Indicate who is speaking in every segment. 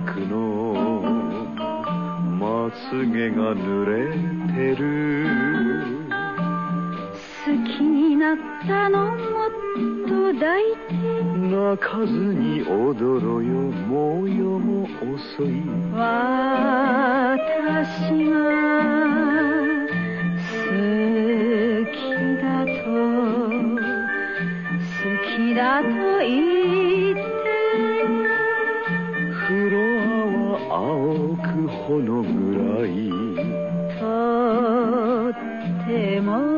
Speaker 1: くの。まつげが濡れてる。
Speaker 2: 好きになったのもっと抱いて。
Speaker 1: 泣かずに踊ろよ。もう夜も遅い。
Speaker 2: 私が好きだと。好きだと言っ
Speaker 1: このぐらい。
Speaker 2: とっても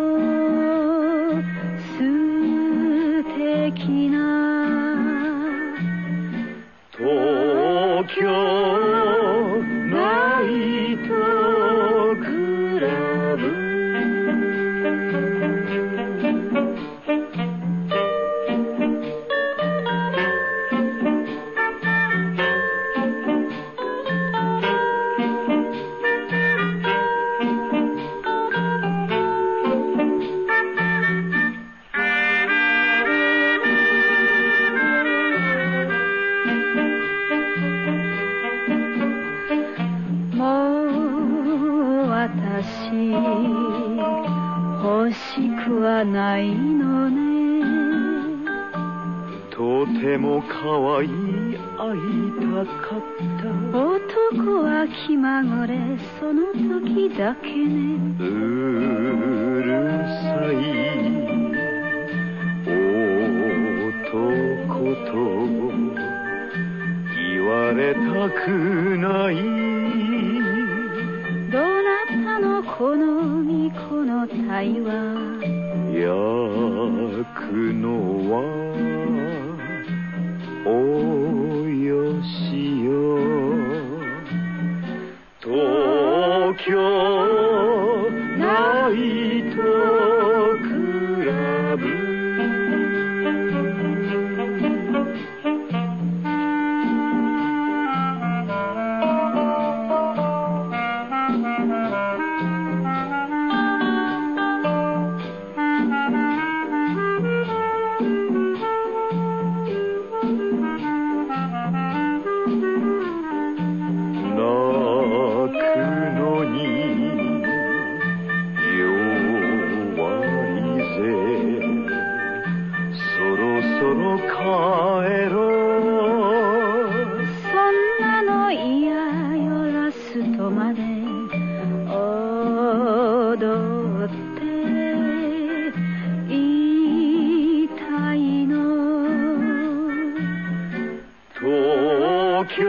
Speaker 2: う私欲しくはないのね。
Speaker 1: とても可愛い会いたかった。
Speaker 2: 男は気まぐれその時だけね。
Speaker 1: うるさい男と言われたくない
Speaker 2: どなたの好みこの対話
Speaker 1: 焼くのはおよしよ。東京ろそろ帰ろ。う
Speaker 2: そんなの嫌よラストまで。踊っていたいの。
Speaker 1: 東京